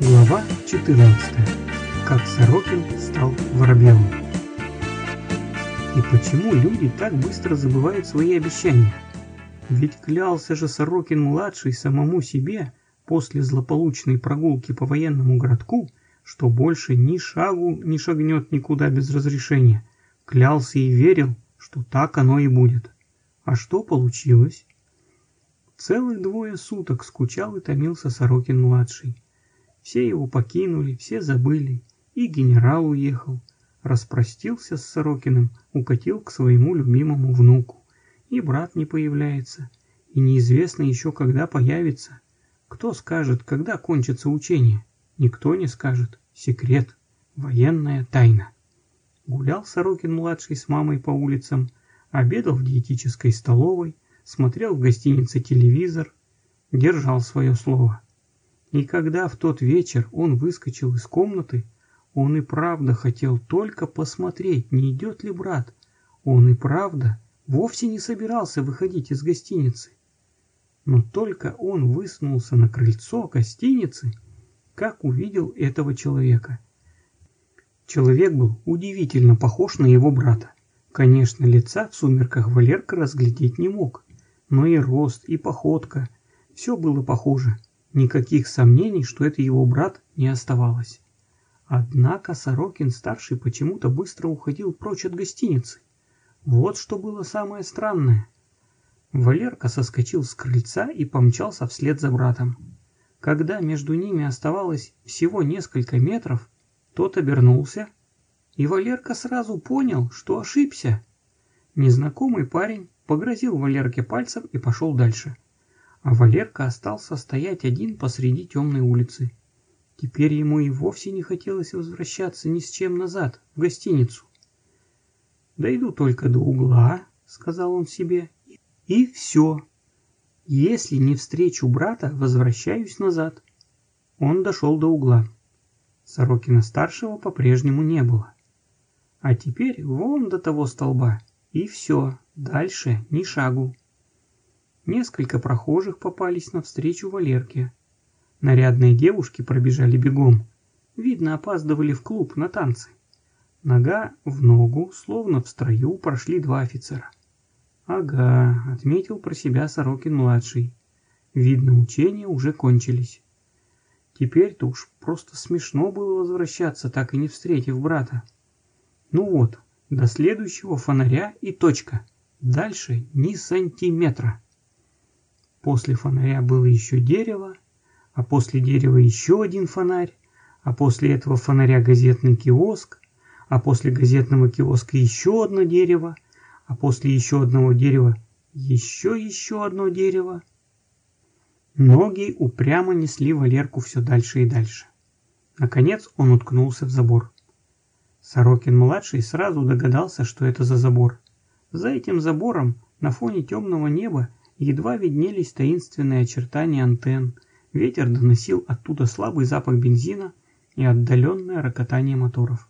Глава 14. Как Сорокин стал воробьевым. И почему люди так быстро забывают свои обещания? Ведь клялся же Сорокин-младший самому себе после злополучной прогулки по военному городку, что больше ни шагу не шагнет никуда без разрешения. Клялся и верил, что так оно и будет. А что получилось? Целых двое суток скучал и томился Сорокин-младший. Все его покинули, все забыли, и генерал уехал. Распростился с Сорокиным, укатил к своему любимому внуку. И брат не появляется, и неизвестно еще когда появится. Кто скажет, когда кончится учение? Никто не скажет. Секрет. Военная тайна. Гулял Сорокин-младший с мамой по улицам, обедал в диетической столовой, смотрел в гостинице телевизор, держал свое слово. И когда в тот вечер он выскочил из комнаты, он и правда хотел только посмотреть, не идет ли брат. Он и правда вовсе не собирался выходить из гостиницы. Но только он высунулся на крыльцо гостиницы, как увидел этого человека. Человек был удивительно похож на его брата. Конечно, лица в сумерках Валерка разглядеть не мог, но и рост, и походка – все было похоже – Никаких сомнений, что это его брат, не оставалось. Однако Сорокин-старший почему-то быстро уходил прочь от гостиницы. Вот что было самое странное. Валерка соскочил с крыльца и помчался вслед за братом. Когда между ними оставалось всего несколько метров, тот обернулся, и Валерка сразу понял, что ошибся. Незнакомый парень погрозил Валерке пальцем и пошел дальше а Валерка остался стоять один посреди темной улицы. Теперь ему и вовсе не хотелось возвращаться ни с чем назад, в гостиницу. «Дойду только до угла», — сказал он себе, — «и все. Если не встречу брата, возвращаюсь назад». Он дошел до угла. Сорокина-старшего по-прежнему не было. А теперь вон до того столба, и все, дальше ни шагу. Несколько прохожих попались навстречу Валерке. Нарядные девушки пробежали бегом. Видно, опаздывали в клуб на танцы. Нога в ногу, словно в строю, прошли два офицера. «Ага», — отметил про себя Сорокин-младший. «Видно, учения уже кончились». Теперь-то уж просто смешно было возвращаться, так и не встретив брата. Ну вот, до следующего фонаря и точка. Дальше ни сантиметра. После фонаря было еще дерево, а после дерева еще один фонарь, а после этого фонаря газетный киоск, а после газетного киоска еще одно дерево, а после еще одного дерева еще еще одно дерево. Ноги упрямо несли Валерку все дальше и дальше. Наконец он уткнулся в забор. Сорокин-младший сразу догадался, что это за забор. За этим забором на фоне темного неба едва виднелись таинственные очертания антенн, ветер доносил оттуда слабый запах бензина и отдаленное рокотание моторов.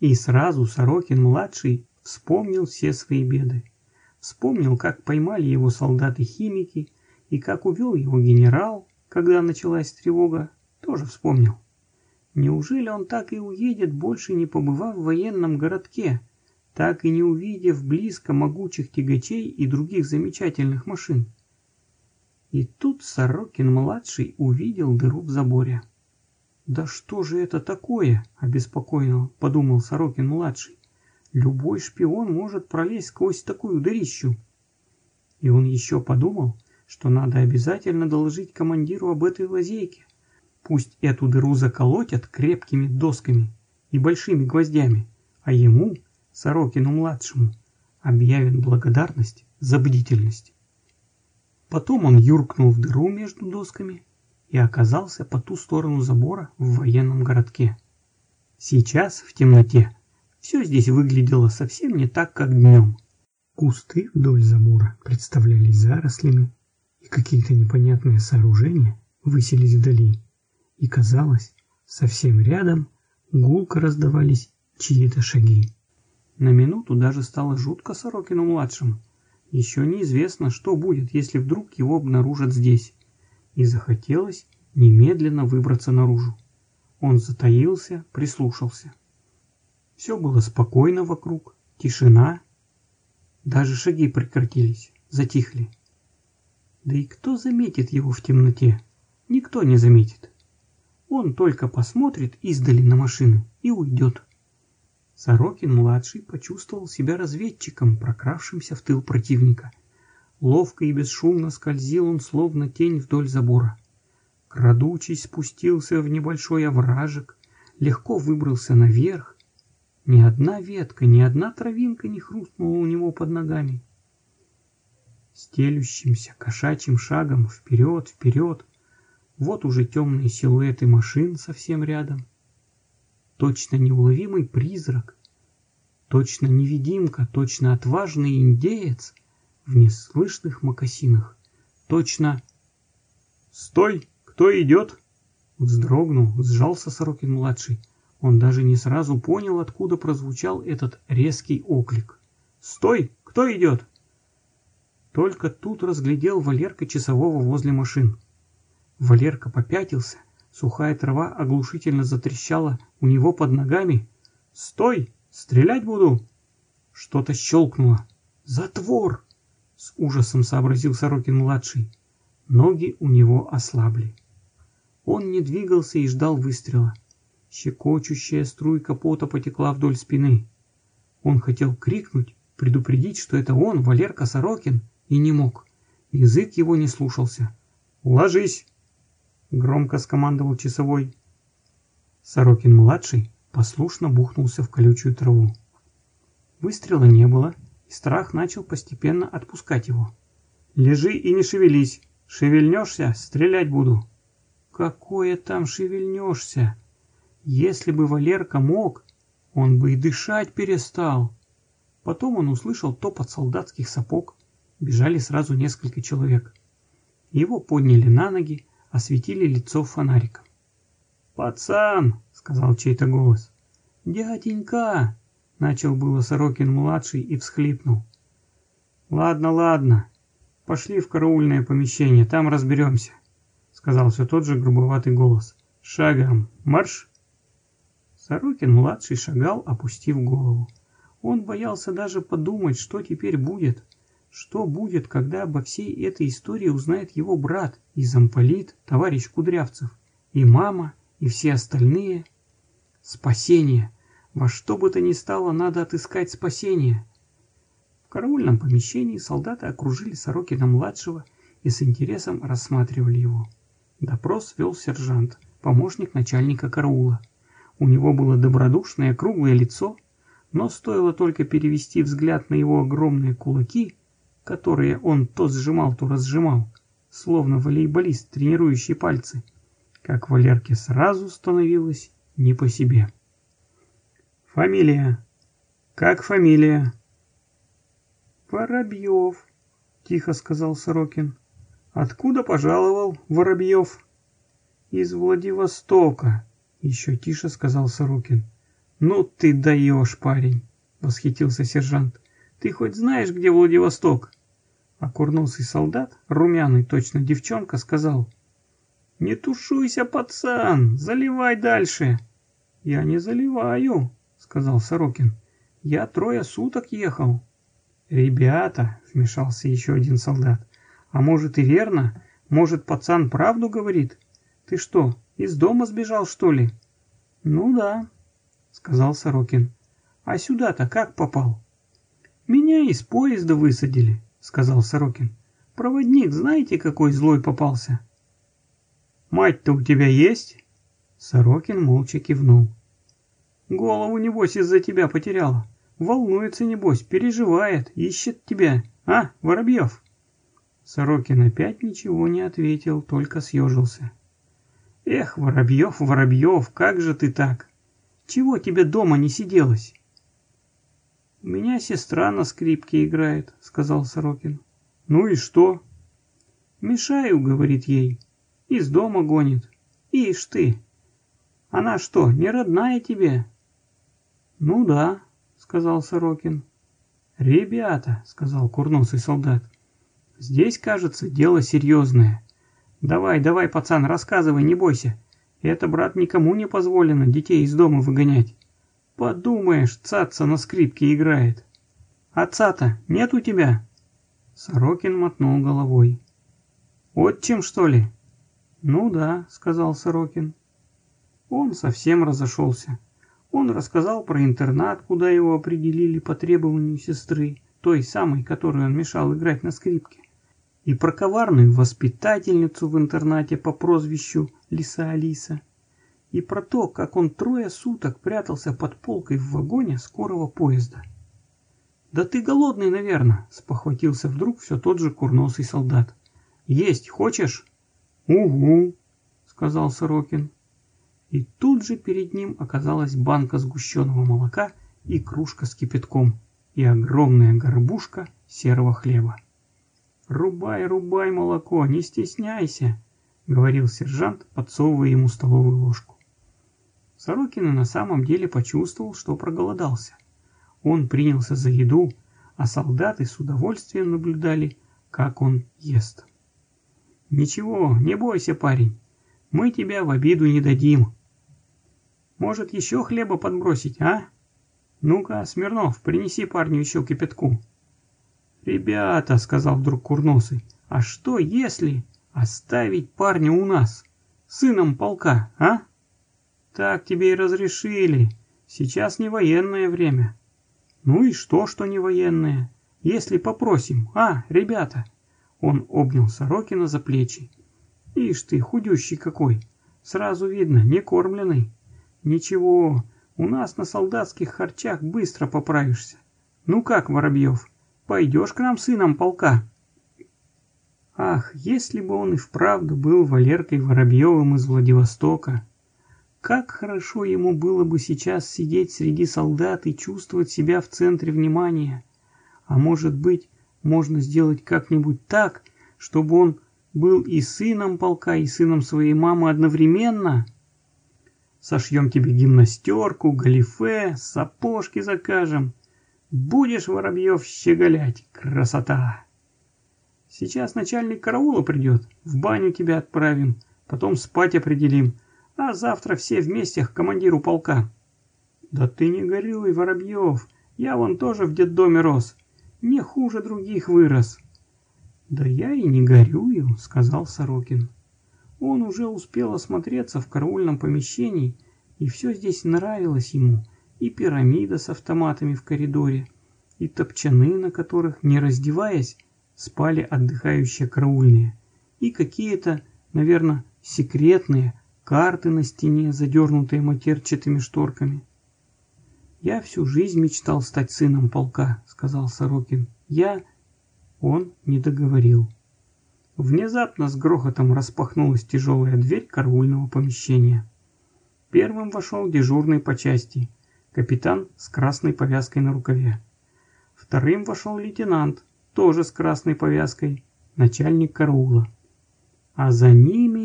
И сразу Сорокин-младший вспомнил все свои беды. Вспомнил, как поймали его солдаты-химики и как увел его генерал, когда началась тревога, тоже вспомнил. Неужели он так и уедет, больше не побывав в военном городке, так и не увидев близко могучих тягачей и других замечательных машин. И тут Сорокин-младший увидел дыру в заборе. «Да что же это такое?» – обеспокоенно подумал Сорокин-младший. «Любой шпион может пролезть сквозь такую дырищу». И он еще подумал, что надо обязательно доложить командиру об этой лазейке. Пусть эту дыру заколотят крепкими досками и большими гвоздями, а ему Сорокину-младшему объявит благодарность за бдительность. Потом он юркнул в дыру между досками и оказался по ту сторону забора в военном городке. Сейчас, в темноте, все здесь выглядело совсем не так, как днем. Кусты вдоль забора представлялись зарослями, и какие-то непонятные сооружения высились вдали. И казалось, совсем рядом гулко раздавались чьи-то шаги. На минуту даже стало жутко Сорокину-младшему. Еще неизвестно, что будет, если вдруг его обнаружат здесь. И захотелось немедленно выбраться наружу. Он затаился, прислушался. Все было спокойно вокруг, тишина. Даже шаги прекратились, затихли. Да и кто заметит его в темноте? Никто не заметит. Он только посмотрит издали на машину и уйдет. Сорокин-младший почувствовал себя разведчиком, прокравшимся в тыл противника. Ловко и бесшумно скользил он, словно тень вдоль забора. Крадучись спустился в небольшой овражек, легко выбрался наверх. Ни одна ветка, ни одна травинка не хрустнула у него под ногами. Стелющимся кошачьим шагом вперед, вперед. Вот уже темные силуэты машин совсем рядом. Точно неуловимый призрак, точно невидимка, точно отважный индеец в неслышных мокасинах, точно... «Стой!» «Кто идет?» Вздрогнул, сжался Сорокин-младший. Он даже не сразу понял, откуда прозвучал этот резкий оклик. «Стой! Кто идет?» Только тут разглядел Валерка часового возле машин. Валерка попятился, сухая трава оглушительно затрещала у него под ногами. «Стой! Стрелять буду!» Что-то щелкнуло. «Затвор!» С ужасом сообразил Сорокин-младший. Ноги у него ослабли. Он не двигался и ждал выстрела. Щекочущая струйка пота потекла вдоль спины. Он хотел крикнуть, предупредить, что это он, Валерка Сорокин, и не мог. Язык его не слушался. «Ложись!» — громко скомандовал часовой. Сорокин-младший послушно бухнулся в колючую траву. Выстрела не было, и страх начал постепенно отпускать его. «Лежи и не шевелись. Шевельнешься — стрелять буду!» Какое там шевельнешься? Если бы Валерка мог, он бы и дышать перестал. Потом он услышал топот солдатских сапог. Бежали сразу несколько человек. Его подняли на ноги, осветили лицо фонариком. «Пацан!» — сказал чей-то голос. «Дяденька!» — начал было Сорокин-младший и всхлипнул. «Ладно, ладно. Пошли в караульное помещение, там разберемся» сказал все тот же грубоватый голос. «Шагом! Марш!» Сорокин-младший шагал, опустив голову. Он боялся даже подумать, что теперь будет. Что будет, когда обо всей этой истории узнает его брат и замполит, товарищ Кудрявцев, и мама, и все остальные. Спасение! Во что бы то ни стало, надо отыскать спасение. В караульном помещении солдаты окружили Сорокина-младшего и с интересом рассматривали его. Допрос вел сержант, помощник начальника караула. У него было добродушное круглое лицо, но стоило только перевести взгляд на его огромные кулаки, которые он то сжимал, то разжимал, словно волейболист, тренирующий пальцы, как Валерке сразу становилось не по себе. «Фамилия? Как фамилия?» «Воробьев», — тихо сказал Сорокин. Откуда пожаловал Воробьев? Из Владивостока, еще тише сказал Сорокин. Ну ты даешь, парень, восхитился сержант. Ты хоть знаешь, где Владивосток? А курносый солдат, румяный точно девчонка, сказал. Не тушуйся, пацан, заливай дальше. Я не заливаю, сказал Сорокин. Я трое суток ехал. Ребята, вмешался еще один солдат, а может и верно? Может, пацан правду говорит? Ты что, из дома сбежал, что ли? Ну да, сказал Сорокин. А сюда-то как попал? Меня из поезда высадили, сказал Сорокин. Проводник, знаете, какой злой попался? Мать-то у тебя есть? Сорокин молча кивнул. Голову, небось, из-за тебя потеряла. Волнуется, небось, переживает, ищет тебя. А, Воробьев? Сорокин опять ничего не ответил, только съежился. «Эх, Воробьев, Воробьев, как же ты так? Чего тебе дома не сиделось?» «У меня сестра на скрипке играет», — сказал Сорокин. «Ну и что?» «Мешаю», — говорит ей. «Из дома гонит. Ишь ты! Она что, не родная тебе?» «Ну да», — сказал Сорокин. «Ребята», — сказал курносый солдат, Здесь, кажется, дело серьезное. Давай, давай, пацан, рассказывай, не бойся. Это, брат, никому не позволено детей из дома выгонять. Подумаешь, цаца на скрипке играет. Отца-то нет у тебя? Сорокин мотнул головой. Отчим, что ли? Ну да, сказал Сорокин. Он совсем разошелся. Он рассказал про интернат, куда его определили по требованию сестры, той самой, которой он мешал играть на скрипке, и про коварную воспитательницу в интернате по прозвищу Лиса Алиса, и про то, как он трое суток прятался под полкой в вагоне скорого поезда. «Да ты голодный, наверное», — спохватился вдруг все тот же курносый солдат. «Есть хочешь?» «Угу», — сказал Сорокин и тут же перед ним оказалась банка сгущенного молока и кружка с кипятком, и огромная горбушка серого хлеба. «Рубай, рубай молоко, не стесняйся», — говорил сержант, подсовывая ему столовую ложку. Сорокин на самом деле почувствовал, что проголодался. Он принялся за еду, а солдаты с удовольствием наблюдали, как он ест. «Ничего, не бойся, парень, мы тебя в обиду не дадим», может, еще хлеба подбросить, а? Ну-ка, Смирнов, принеси парню еще кипятку. Ребята, сказал вдруг Курносый, а что если оставить парня у нас, сыном полка, а? Так тебе и разрешили. Сейчас не военное время. Ну и что, что не военное? Если попросим, а, ребята? Он обнял Сорокина за плечи. Ишь ты, худющий какой. Сразу видно, не кормленный. Ничего, у нас на солдатских харчах быстро поправишься. Ну как, Воробьев, пойдешь к нам сыном полка? Ах, если бы он и вправду был Валеркой Воробьевым из Владивостока. Как хорошо ему было бы сейчас сидеть среди солдат и чувствовать себя в центре внимания. А может быть, можно сделать как-нибудь так, чтобы он был и сыном полка, и сыном своей мамы одновременно? Сошьем тебе гимнастерку, галифе, сапожки закажем. Будешь, Воробьев, щеголять. Красота! Сейчас начальник караула придет, в баню тебя отправим, потом спать определим, а завтра все вместе к командиру полка. Да ты не горюй, Воробьев, я вон тоже в детдоме рос, не хуже других вырос. Да я и не горюю, сказал Сорокин. Он уже успел осмотреться в караульном помещении, и все здесь нравилось ему. И пирамида с автоматами в коридоре, и топчаны, на которых, не раздеваясь, спали отдыхающие караульные, и какие-то, наверное, секретные карты на стене, задернутые матерчатыми шторками. «Я всю жизнь мечтал стать сыном полка», — сказал Сорокин. «Я...» Он не договорил. Внезапно с грохотом распахнулась тяжелая дверь караульного помещения. Первым вошел дежурный по части, капитан с красной повязкой на рукаве. Вторым вошел лейтенант, тоже с красной повязкой, начальник караула. А за ними...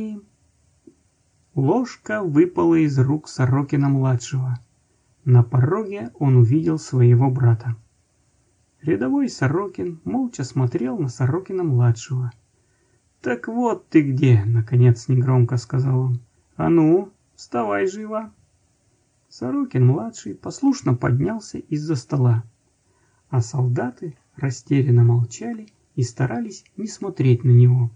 Ложка выпала из рук Сорокина-младшего. На пороге он увидел своего брата. Рядовой Сорокин молча смотрел на Сорокина-младшего. «Так вот ты где!» — наконец негромко сказал он. «А ну, вставай живо!» Сорокин-младший послушно поднялся из-за стола, а солдаты растерянно молчали и старались не смотреть на него.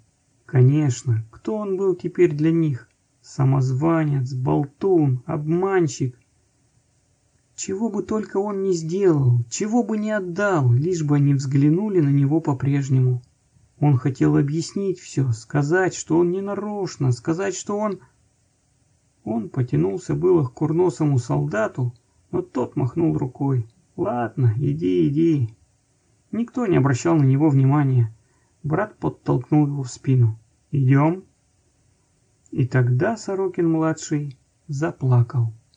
Конечно, кто он был теперь для них? Самозванец, болтун, обманщик. Чего бы только он не сделал, чего бы не отдал, лишь бы они взглянули на него по-прежнему. Он хотел объяснить все, сказать, что он не нарочно, сказать, что он... Он потянулся было к курносому солдату, но тот махнул рукой. «Ладно, иди, иди». Никто не обращал на него внимания. Брат подтолкнул его в спину. «Идем». И тогда Сорокин-младший заплакал.